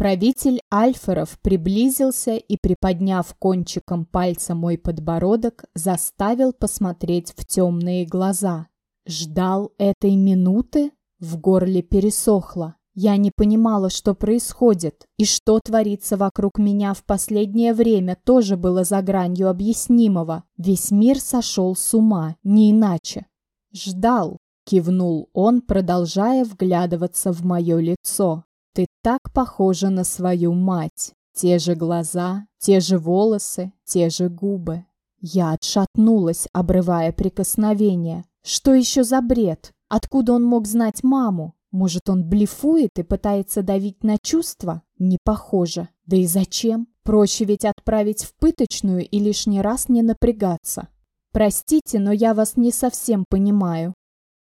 Правитель Альферов приблизился и, приподняв кончиком пальца мой подбородок, заставил посмотреть в темные глаза. Ждал этой минуты? В горле пересохло. Я не понимала, что происходит, и что творится вокруг меня в последнее время тоже было за гранью объяснимого. Весь мир сошел с ума, не иначе. «Ждал», — кивнул он, продолжая вглядываться в мое лицо. «Ты так похожа на свою мать. Те же глаза, те же волосы, те же губы». Я отшатнулась, обрывая прикосновение. Что еще за бред? Откуда он мог знать маму? Может, он блефует и пытается давить на чувства? Не похоже. Да и зачем? Проще ведь отправить в пыточную и лишний раз не напрягаться. Простите, но я вас не совсем понимаю.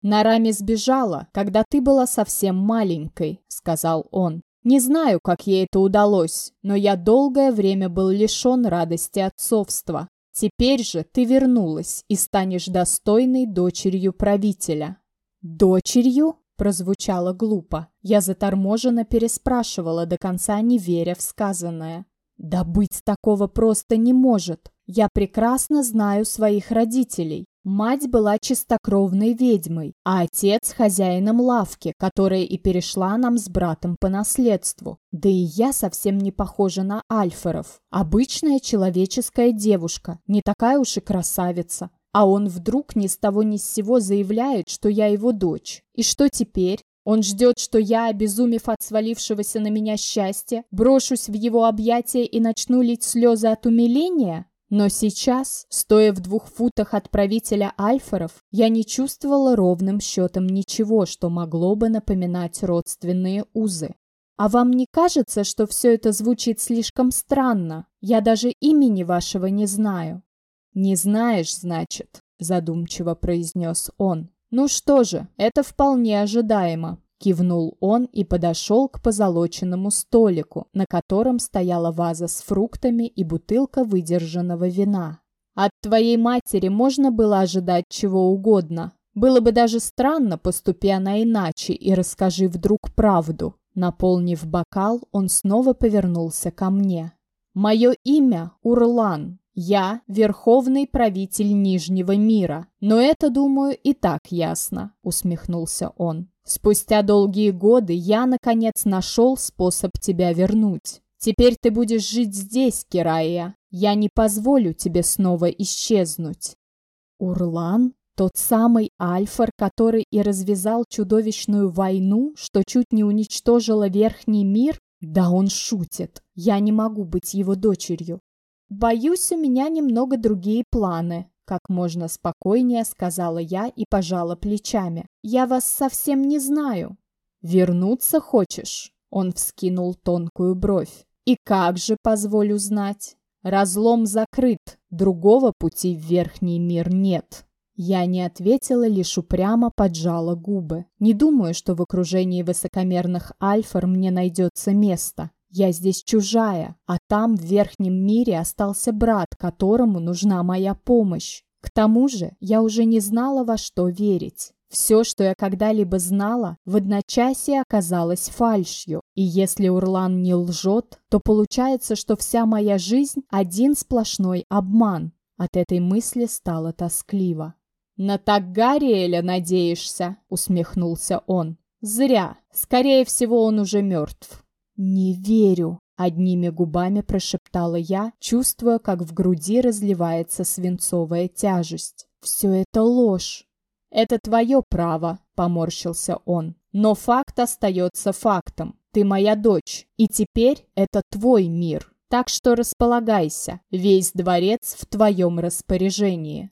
Нарами сбежала, когда ты была совсем маленькой, сказал он. Не знаю, как ей это удалось, но я долгое время был лишен радости отцовства. Теперь же ты вернулась и станешь достойной дочерью правителя. Дочерью? прозвучало глупо. Я заторможенно переспрашивала, до конца не веря в сказанное. Да быть такого просто не может. Я прекрасно знаю своих родителей. Мать была чистокровной ведьмой, а отец – хозяином лавки, которая и перешла нам с братом по наследству. Да и я совсем не похожа на альферов. Обычная человеческая девушка, не такая уж и красавица. А он вдруг ни с того ни с сего заявляет, что я его дочь. И что теперь? Он ждет, что я, обезумев от свалившегося на меня счастья, брошусь в его объятия и начну лить слезы от умиления? Но сейчас, стоя в двух футах от правителя Альфоров, я не чувствовала ровным счетом ничего, что могло бы напоминать родственные узы. А вам не кажется, что все это звучит слишком странно? Я даже имени вашего не знаю. Не знаешь, значит, задумчиво произнес он. Ну что же, это вполне ожидаемо. Кивнул он и подошел к позолоченному столику, на котором стояла ваза с фруктами и бутылка выдержанного вина. «От твоей матери можно было ожидать чего угодно. Было бы даже странно, поступи она иначе и расскажи вдруг правду». Наполнив бокал, он снова повернулся ко мне. «Мое имя Урлан. Я верховный правитель Нижнего мира. Но это, думаю, и так ясно», — усмехнулся он. Спустя долгие годы я, наконец, нашел способ тебя вернуть. Теперь ты будешь жить здесь, Кирая. Я не позволю тебе снова исчезнуть. Урлан? Тот самый Альфар, который и развязал чудовищную войну, что чуть не уничтожила Верхний мир? Да он шутит. Я не могу быть его дочерью. Боюсь, у меня немного другие планы. Как можно спокойнее сказала я и пожала плечами. «Я вас совсем не знаю». «Вернуться хочешь?» Он вскинул тонкую бровь. «И как же, позволю знать? Разлом закрыт, другого пути в верхний мир нет». Я не ответила, лишь упрямо поджала губы. Не думаю, что в окружении высокомерных альфар мне найдется место. Я здесь чужая, а там, в верхнем мире, остался брат, которому нужна моя помощь. К тому же я уже не знала, во что верить. Все, что я когда-либо знала, в одночасье оказалось фальшью. И если Урлан не лжет, то получается, что вся моя жизнь – один сплошной обман. От этой мысли стало тоскливо. «На Таггариэля надеешься?» – усмехнулся он. «Зря. Скорее всего, он уже мертв». «Не верю!» — одними губами прошептала я, чувствуя, как в груди разливается свинцовая тяжесть. «Все это ложь!» «Это твое право», — поморщился он. «Но факт остается фактом. Ты моя дочь, и теперь это твой мир. Так что располагайся, весь дворец в твоем распоряжении».